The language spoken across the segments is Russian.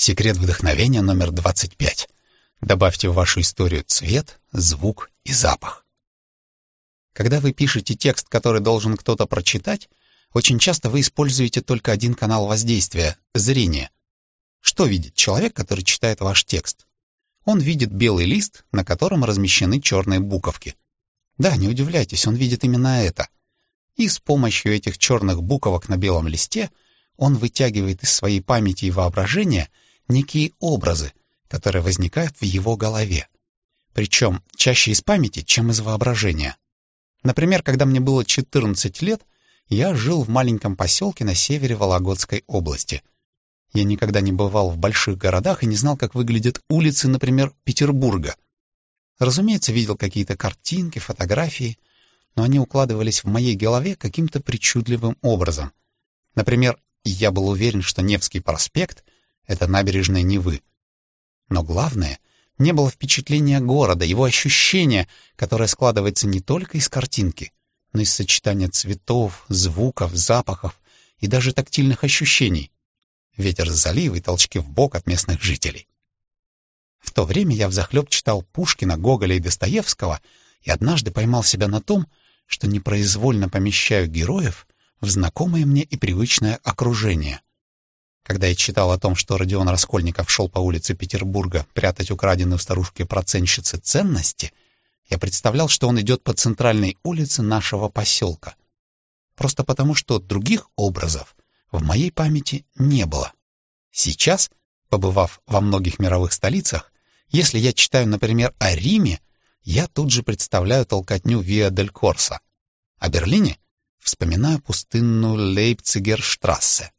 Секрет вдохновения номер 25. Добавьте в вашу историю цвет, звук и запах. Когда вы пишете текст, который должен кто-то прочитать, очень часто вы используете только один канал воздействия — зрение. Что видит человек, который читает ваш текст? Он видит белый лист, на котором размещены черные буковки. Да, не удивляйтесь, он видит именно это. И с помощью этих черных буковок на белом листе он вытягивает из своей памяти и воображения некие образы, которые возникают в его голове. Причем чаще из памяти, чем из воображения. Например, когда мне было 14 лет, я жил в маленьком поселке на севере Вологодской области. Я никогда не бывал в больших городах и не знал, как выглядят улицы, например, Петербурга. Разумеется, видел какие-то картинки, фотографии, но они укладывались в моей голове каким-то причудливым образом. Например, я был уверен, что Невский проспект — это набережная Невы. Но главное, не было впечатления города, его ощущения, которое складывается не только из картинки, но из сочетания цветов, звуков, запахов и даже тактильных ощущений. Ветер с залива и толчки в бок от местных жителей. В то время я взахлеб читал Пушкина, Гоголя и Достоевского и однажды поймал себя на том, что непроизвольно помещаю героев в знакомое мне и привычное окружение. Когда я читал о том, что Родион Раскольников шел по улице Петербурга прятать украденные в старушке проценщицы ценности, я представлял, что он идет по центральной улице нашего поселка. Просто потому, что других образов в моей памяти не было. Сейчас, побывав во многих мировых столицах, если я читаю, например, о Риме, я тут же представляю толкотню Виа дель Корса. О Берлине вспоминаю пустынную Лейпцигерштрассе.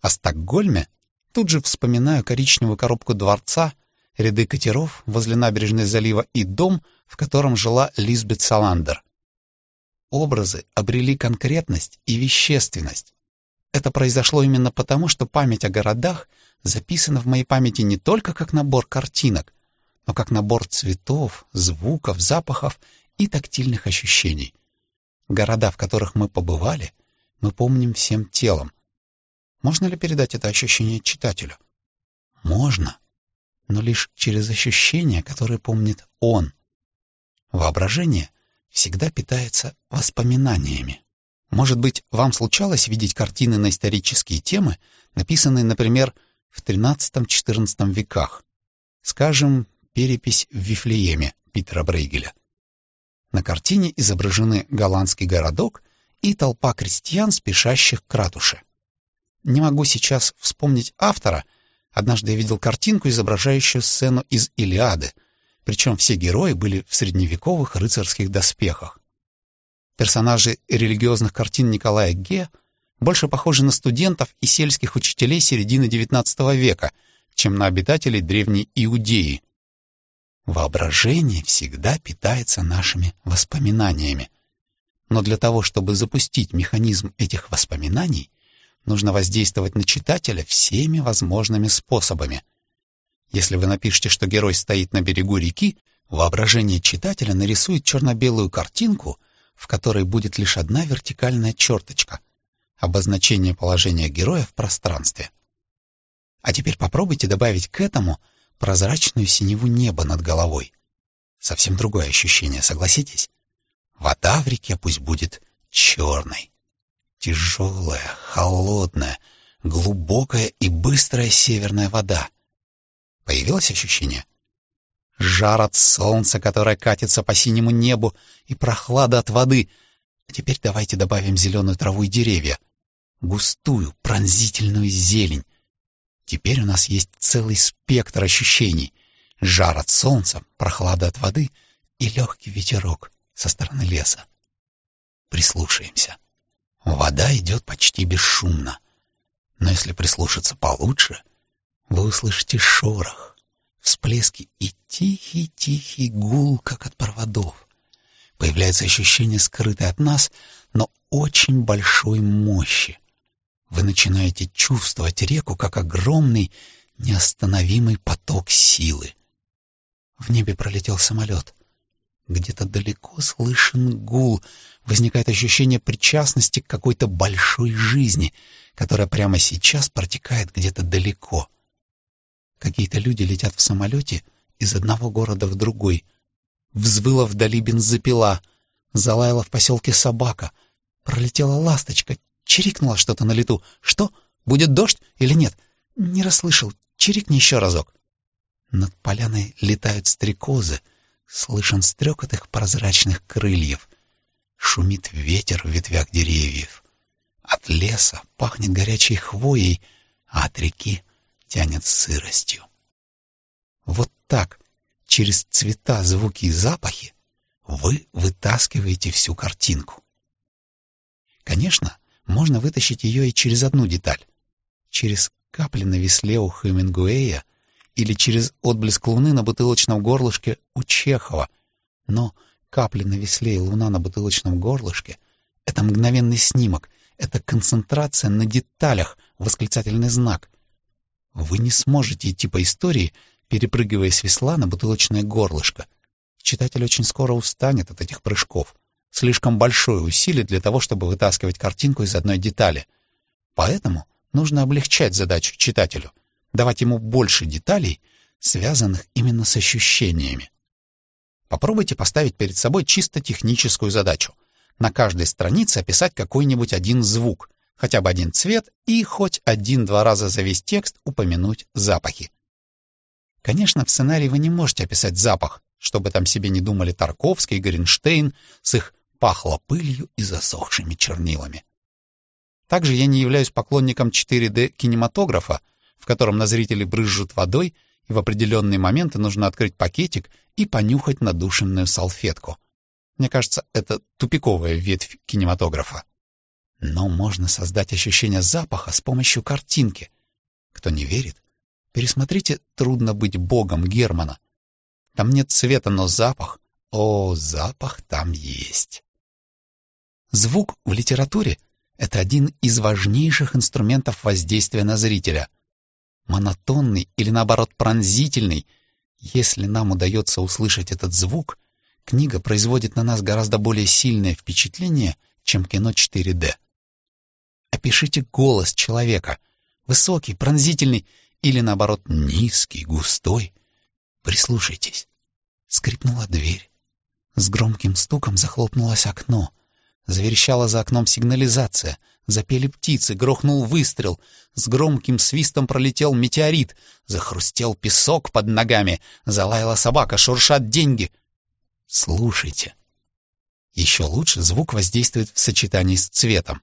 О Стокгольме тут же вспоминаю коричневую коробку дворца, ряды катеров возле набережной залива и дом, в котором жила Лизбет Саландер. Образы обрели конкретность и вещественность. Это произошло именно потому, что память о городах записана в моей памяти не только как набор картинок, но как набор цветов, звуков, запахов и тактильных ощущений. Города, в которых мы побывали, мы помним всем телом, можно ли передать это ощущение читателю? Можно, но лишь через ощущения, которые помнит он. Воображение всегда питается воспоминаниями. Может быть, вам случалось видеть картины на исторические темы, написанные, например, в XIII-XIV веках. Скажем, перепись в Вифлееме Питера Брейгеля. На картине изображены голландский городок и толпа крестьян, спешащих к ратуше. Не могу сейчас вспомнить автора. Однажды я видел картинку, изображающую сцену из «Илиады», причем все герои были в средневековых рыцарских доспехах. Персонажи религиозных картин Николая Ге больше похожи на студентов и сельских учителей середины XIX века, чем на обитателей древней Иудеи. Воображение всегда питается нашими воспоминаниями. Но для того, чтобы запустить механизм этих воспоминаний, нужно воздействовать на читателя всеми возможными способами. Если вы напишете, что герой стоит на берегу реки, воображение читателя нарисует черно-белую картинку, в которой будет лишь одна вертикальная черточка — обозначение положения героя в пространстве. А теперь попробуйте добавить к этому прозрачную синеву неба над головой. Совсем другое ощущение, согласитесь? Вода в реке пусть будет черной. Тяжелая, холодная, глубокая и быстрая северная вода. Появилось ощущение? Жар от солнца, которое катится по синему небу, и прохлада от воды. А теперь давайте добавим зеленую траву и деревья. Густую, пронзительную зелень. Теперь у нас есть целый спектр ощущений. Жар от солнца, прохлада от воды и легкий ветерок со стороны леса. Прислушаемся. Вода идет почти бесшумно. Но если прислушаться получше, вы услышите шорох, всплески и тихий-тихий гул, как от проводов. Появляется ощущение скрытой от нас, но очень большой мощи. Вы начинаете чувствовать реку как огромный, неостановимый поток силы. В небе пролетел самолет. Где-то далеко слышен гул, возникает ощущение причастности к какой-то большой жизни, которая прямо сейчас протекает где-то далеко. Какие-то люди летят в самолете из одного города в другой. Взвыла вдали бензопила, залаяла в поселке собака, пролетела ласточка, чирикнула что-то на лету. Что? Будет дождь или нет? Не расслышал. Чирикни еще разок. Над поляной летают стрекозы, слышен стрекот их прозрачных крыльев. Шумит ветер в ветвях деревьев. От леса пахнет горячей хвоей, а от реки тянет сыростью. Вот так, через цвета, звуки и запахи, вы вытаскиваете всю картинку. Конечно, можно вытащить ее и через одну деталь. Через капли на весле у Хемингуэя или через отблеск луны на бутылочном горлышке у Чехова. Но капли на весле и луна на бутылочном горлышке — это мгновенный снимок, это концентрация на деталях, восклицательный знак. Вы не сможете идти по истории, перепрыгивая с весла на бутылочное горлышко. Читатель очень скоро устанет от этих прыжков. Слишком большое усилие для того, чтобы вытаскивать картинку из одной детали. Поэтому нужно облегчать задачу читателю, давать ему больше деталей, связанных именно с ощущениями. Попробуйте поставить перед собой чисто техническую задачу. На каждой странице описать какой-нибудь один звук, хотя бы один цвет и хоть один-два раза за весь текст упомянуть запахи. Конечно, в сценарии вы не можете описать запах, чтобы там себе не думали Тарковский и Горенштейн с их «пахло пылью и засохшими чернилами». Также я не являюсь поклонником 4D кинематографа, в котором на зрителей брызжут водой, и в определенные моменты нужно открыть пакетик и понюхать надушенную салфетку. Мне кажется, это тупиковая ветвь кинематографа. Но можно создать ощущение запаха с помощью картинки. Кто не верит, пересмотрите «Трудно быть богом» Германа. Там нет цвета, но запах. О, запах там есть. Звук в литературе — это один из важнейших инструментов воздействия на зрителя. Монотонный или, наоборот, пронзительный. Если нам удается услышать этот звук, книга производит на нас гораздо более сильное впечатление, чем кино 4D. Опишите голос человека. Высокий, пронзительный или, наоборот, низкий, густой. Прислушайтесь. Скрипнула дверь. С громким стуком захлопнулось окно. Заверещала за окном сигнализация. Запели птицы, грохнул выстрел. С громким свистом пролетел метеорит. Захрустел песок под ногами. Залаяла собака, шуршат деньги. Слушайте. Еще лучше звук воздействует в сочетании с цветом.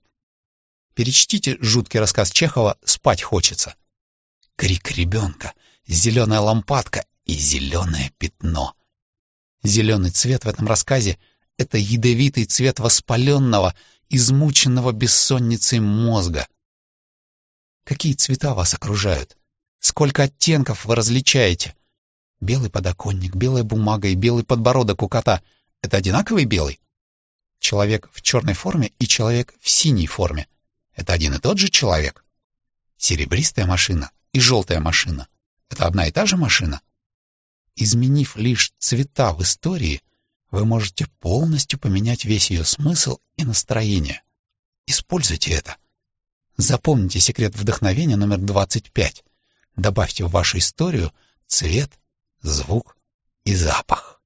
Перечтите жуткий рассказ Чехова «Спать хочется». Крик ребенка, зеленая лампадка и зеленое пятно. Зеленый цвет в этом рассказе — это ядовитый цвет воспаленного, измученного бессонницей мозга. Какие цвета вас окружают? Сколько оттенков вы различаете? Белый подоконник, белая бумага и белый подбородок у кота — это одинаковый белый? Человек в черной форме и человек в синей форме — это один и тот же человек? Серебристая машина и желтая машина — это одна и та же машина? Изменив лишь цвета в истории, вы можете полностью поменять весь ее смысл и настроение. Используйте это. Запомните секрет вдохновения номер 25. Добавьте в вашу историю цвет, звук и запах.